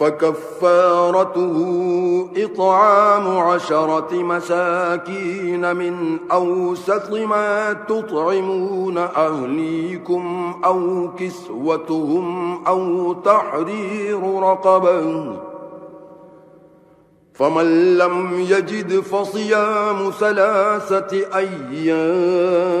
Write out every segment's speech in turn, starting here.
فكفارته إطعام عشرة مساكين من أوسط ما تطعمون أهليكم أو كسوتهم أو تحرير رقبا فمن لم يجد فصيام ثلاثة أيام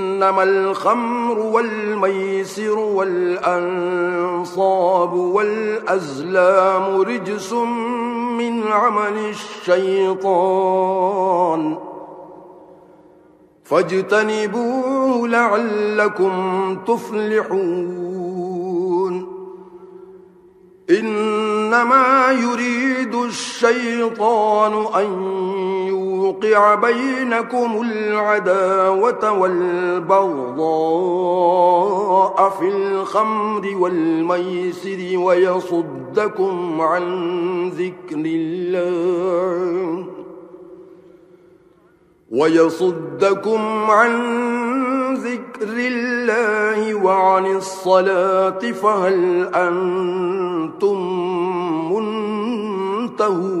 إنما الخمر والميسر والأنصاب والأزلام رجس من عمل الشيطان فاجتنبوه لعلكم تفلحون إنما يريد الشيطان أن يوقع بينكم العداوة والبغضاء في الخمر والميسر ويصدكم عن ذكر الله ويصدكم عن ذكر الله وعن الصلاة فهل أنتم منتهون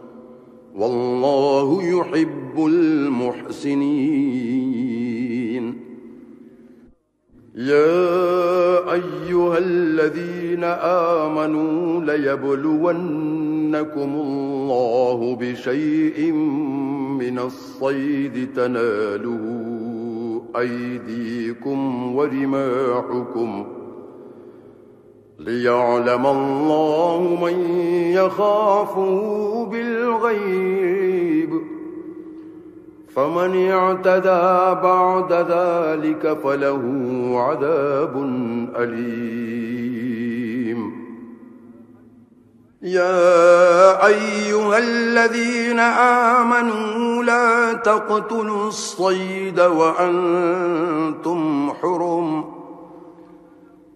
والله يحب المحسنين. يا أيها الذين آمنوا ليبلونكم الله بشيء من الصيد تناله أيديكم ورماحكم ليعلم الله من يخافه بالغيب فمن اعتدى بعد ذلك فله عذاب أليم يا أيها الذين آمنوا لا تقتلوا الصيد وأنتم حرم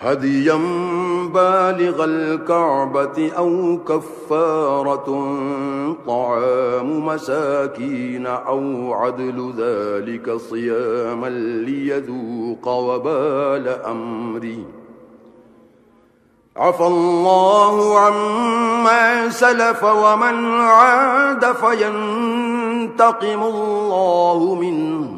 هديا بالغ الكعبة أو كفارة طعام مساكين أو عدل ذلك صياما ليذوق وبال أمري عفى الله عما سلف ومن عاد فينتقم الله منه.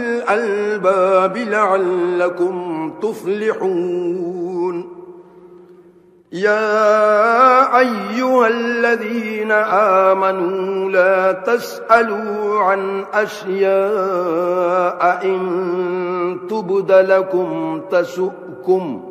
الألباب لعلكم تفلحون. يا أيها الذين آمنوا لا تسألوا عن أشياء إن تبد لكم تسؤكم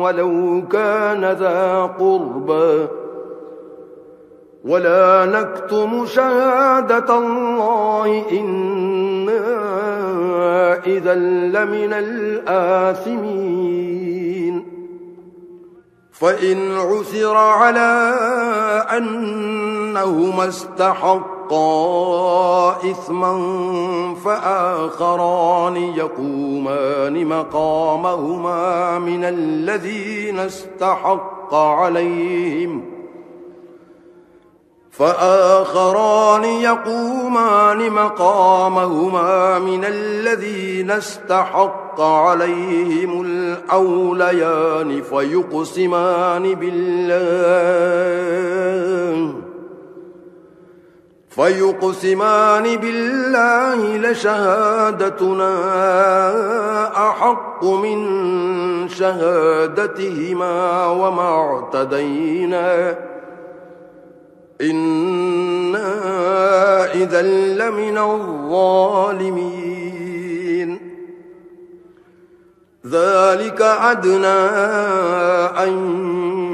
ولو كان ذا قربى ولا نكتم شهادة الله إنا إذا لمن الآثمين. فإن عثر على أن أنهما استحقا إثما فآخران يقومان مقامهما من الذين استحق عليهم فآخران يقومان مقامهما من الذين استحق عليهم الأوليان فيقسمان بالله فيقسمان بالله لشهادتنا أحق من شهادتهما وما اعتدينا إنا إذا لمن الظالمين ذلك عدنا أن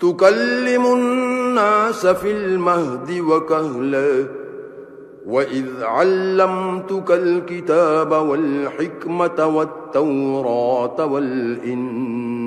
تكلم الناس في المهد وكهلا وإذ علمتك الكتاب والحكمة والتوراة والإنجيل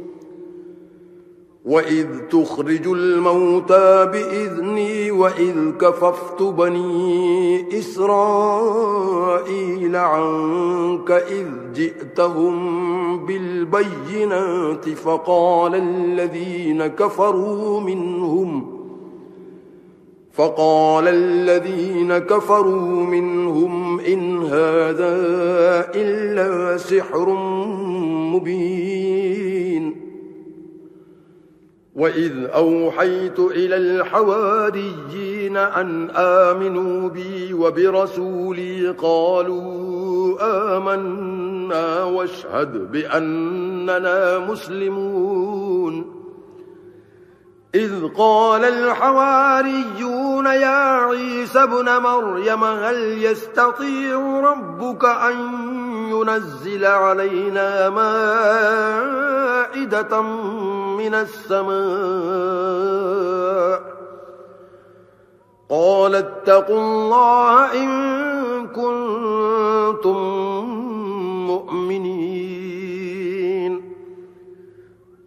وَإِذْ تُخْرِجُ الْمَوْتَى بِإِذْنِي وَإِذْ كَفَفْتُ بَنِي إِسْرَائِيلَ عَنكَ إِذْ جِئْتَهُم بِالْبَيِّنَاتِ فَقَالَ الَّذِينَ كَفَرُوا مِنْهُمْ فقال الذين كفروا منهم إن هذا إلا سحر مبين وَإِذْ أَوْحَيْتُ إِلَى الْحَوَارِيِّينَ أَنْ آمِنُوا بِي وَبِرَسُولِي قَالُوا آمَنَّا وَاشْهَدْ بِأَنَّنَا مُسْلِمُونَ إذ قال الحواريون يا عيسى ابن مريم هل يستطيع ربك أن ينزل علينا مائدة من السماء. قال اتقوا الله إن كنتم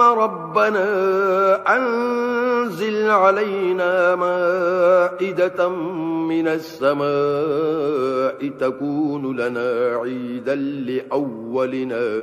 اللهم ربنا أنزل علينا مائدة من السماء تكون لنا عيدا لأولنا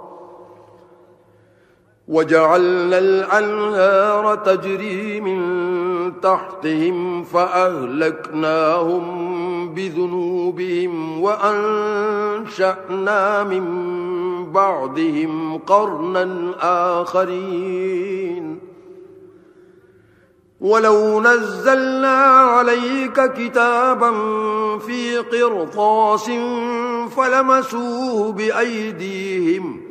وجعلنا الأنهار تجري من تحتهم فأهلكناهم بذنوبهم وأنشأنا من بعدهم قرنا آخرين. ولو نزلنا عليك كتابا في قرطاس فلمسوه بأيديهم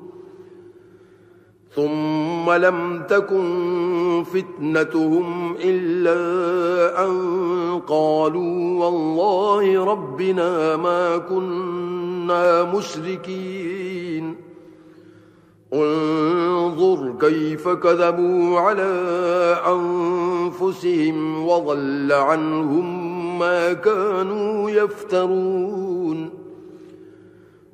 ثم لم تكن فتنتهم إلا أن قالوا والله ربنا ما كنا مشركين. انظر كيف كذبوا على أنفسهم وظل عنهم ما كانوا يفترون.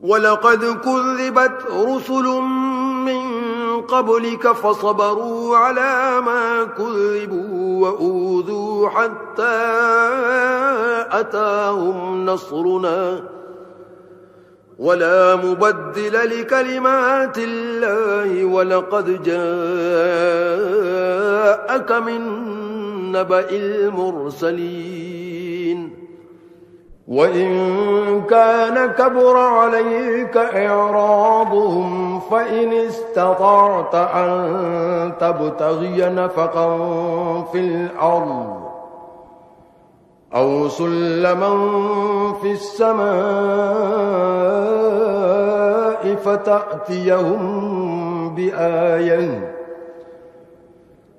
وَلَقَدْ كُذِّبَتْ رُسُلٌ مِّن قَبْلِكَ فَصَبَرُوا عَلَى مَا كُذِّبُوا وَأُوذُوا حَتَّى أَتَاهُمْ نَصْرُنَا ولا مبدل لكلمات الله ولقد جاءك من نبأ المرسلين وإن كان كبر عليك إعراضهم فإن استطعت أن تبتغي نفقا في الأرض أو سلما في السماء فتأتيهم بِآيَةٍ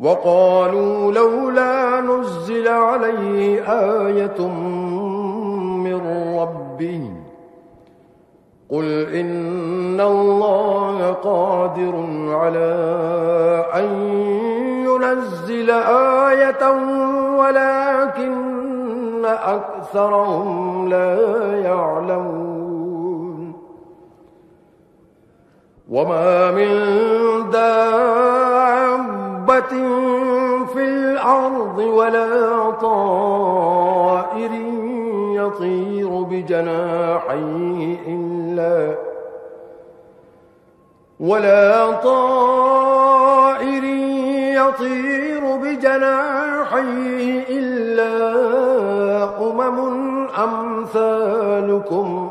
وقالوا لولا نزل عليه آية من ربه. قل إن الله قادر على أن ينزل آية ولكن أكثرهم لا يعلمون. وما من دار في الأرض ولا طائر يطير بجناحيه إلا ولا طائر يطير بجناحيه إلا أمم أمثالكم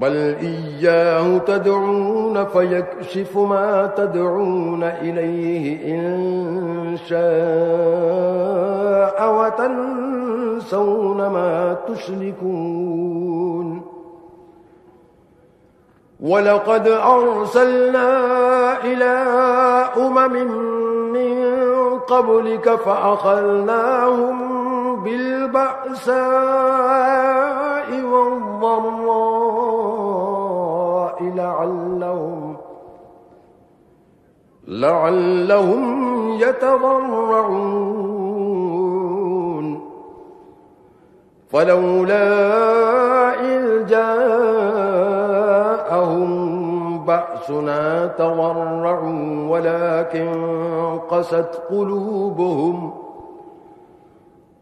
بل إياه تدعون فيكشف ما تدعون إليه إن شاء وتنسون ما تشركون ولقد أرسلنا إلى أمم من قبلك فأخلناهم بالبأساء والضراء لعلهم لعلهم يتضرعون. فلولا إذ جاءهم بأسنا تضرعوا ولكن قست قلوبهم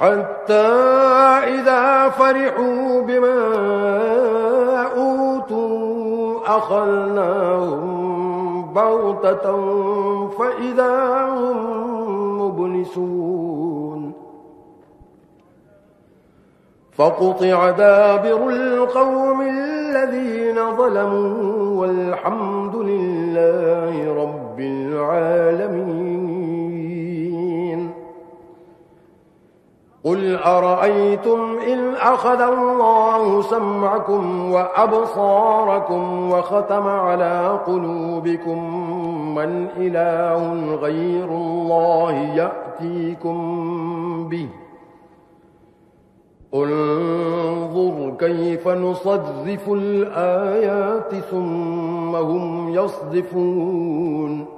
حتى إذا فرحوا بما أوتوا أخلناهم بغتة فإذا هم مبلسون. فقطع دابر القوم الذين ظلموا والحمد لله رب العالمين. قل أرأيتم إن أخذ الله سمعكم وأبصاركم وختم على قلوبكم من إله غير الله يأتيكم به انظر كيف نصدف الآيات ثم هم يصدفون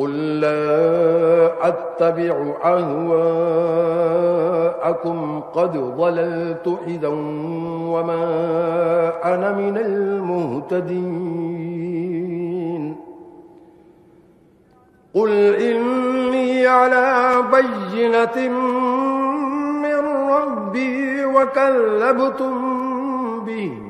قل لا أتبع أهواءكم قد ضللت إذا وما أنا من المهتدين قل إني على بينة من ربي وكلبتم به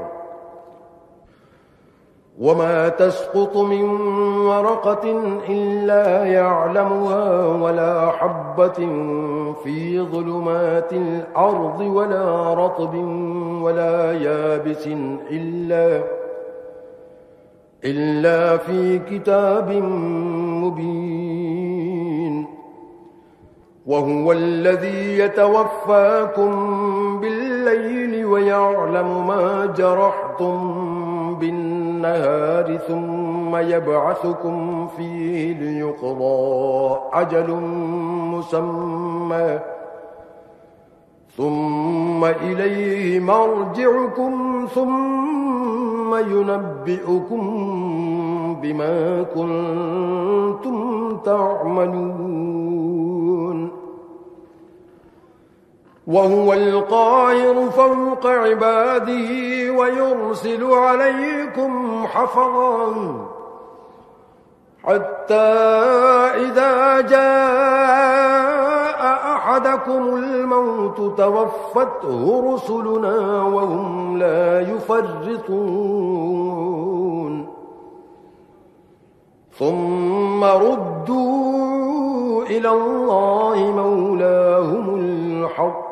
وما تسقط من ورقة إلا يعلمها ولا حبة في ظلمات الأرض ولا رطب ولا يابس إلا إلا في كتاب مبين وهو الذي يتوفاكم بالليل ويعلم ما جرحتم النهار ثم يبعثكم فيه ليقضى عجل مسمى. ثم إليه مرجعكم ثم ينبئكم بما كنتم تعملون. وهو القاهر فوق عباده ويرسل عليكم حفظا حتى إذا جاء أحدكم الموت توفته رسلنا وهم لا يفرطون ثم ردوا إلى الله مولاهم الحق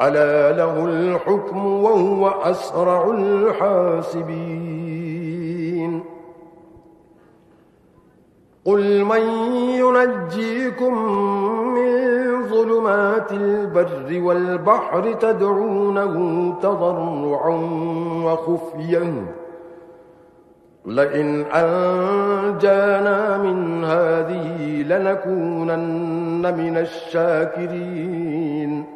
ألا له الحكم وهو أسرع الحاسبين. قل من ينجيكم من ظلمات البر والبحر تدعونه تضرعا وخفيا. لئن أنجانا من هذه لنكونن من الشاكرين.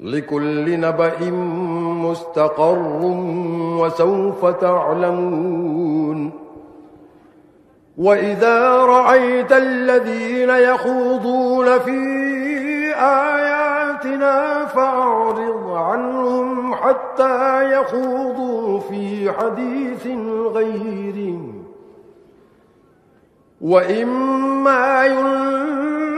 لكل نبأ مستقر وسوف تعلمون وإذا رأيت الذين يخوضون في آياتنا فأعرض عنهم حتى يخوضوا في حديث غير. وإما ينفع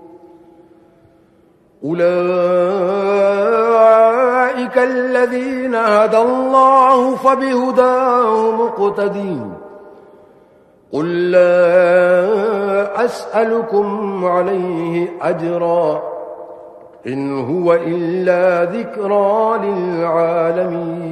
أولئك الذين هدى الله فبهداه مقتدين. قل لا أسألكم عليه أجرا. إن هو إلا ذكرى للعالمين.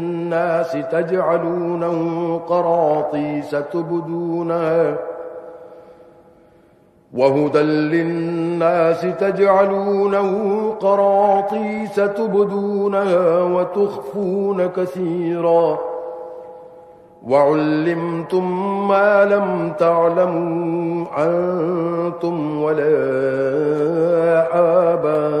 الناس تجعلونه قراطي تبدونها وهدى للناس تجعلونه قراطيس تبدونها وتخفون كثيرا. وعلمتم ما لم تعلموا أنتم ولا آبان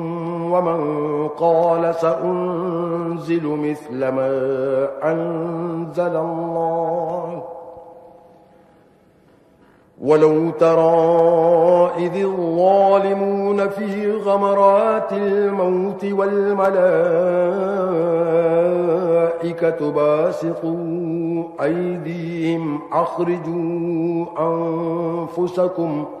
ومن قال سأنزل مثل ما أنزل الله ولو ترى إذ الظالمون في غمرات الموت والملائكة باسقوا أيديهم أخرجوا أنفسكم أخرجوا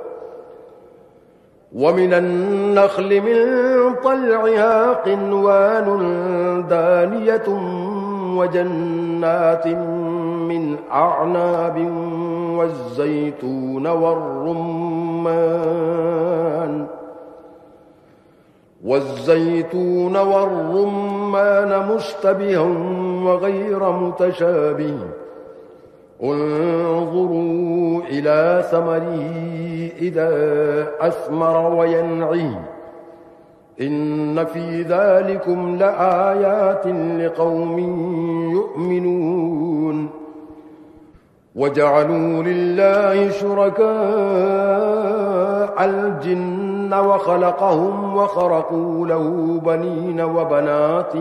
ومن النخل من طلعها قنوان دانية وجنات من أعناب والزيتون والرمان والزيتون والرمان مشتبها وغير متشابه انظروا إلى ثمره إذا أثمر وينعي. إن في ذلكم لآيات لقوم يؤمنون. وجعلوا لله شركاء الجن وخلقهم وخرقوا له بنين وبنات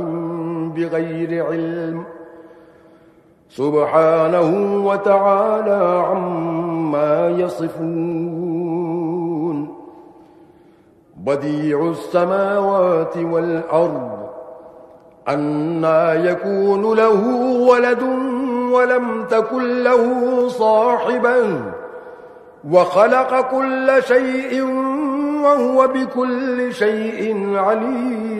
بغير علم. سبحانه وتعالى عما يصفون. بديع السماوات والأرض أنا يكون له ولد ولم تكن له صاحبا وخلق كل شيء وهو بكل شيء عليم.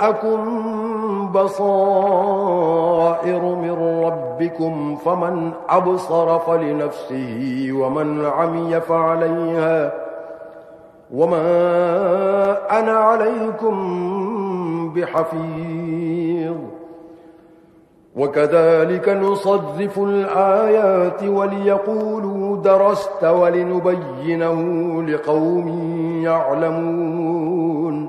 جاءكم بصائر من ربكم فمن أبصر فلنفسه ومن عمي فعليها وما أنا عليكم بحفيظ وكذلك نصذف الآيات وليقولوا درست ولنبينه لقوم يعلمون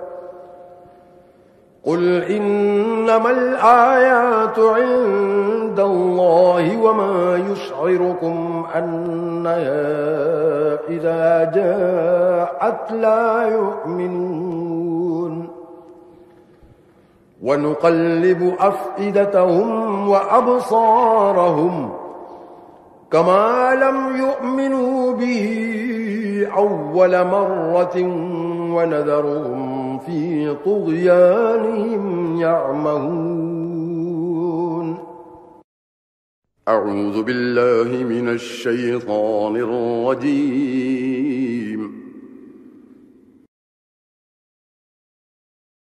قل إنما الآيات عند الله وما يشعركم أنها إذا جاءت لا يؤمنون ونقلب أفئدتهم وأبصارهم كما لم يؤمنوا به أول مرة ونذرهم في طغيانهم يعمهون أعوذ بالله من الشيطان الرجيم.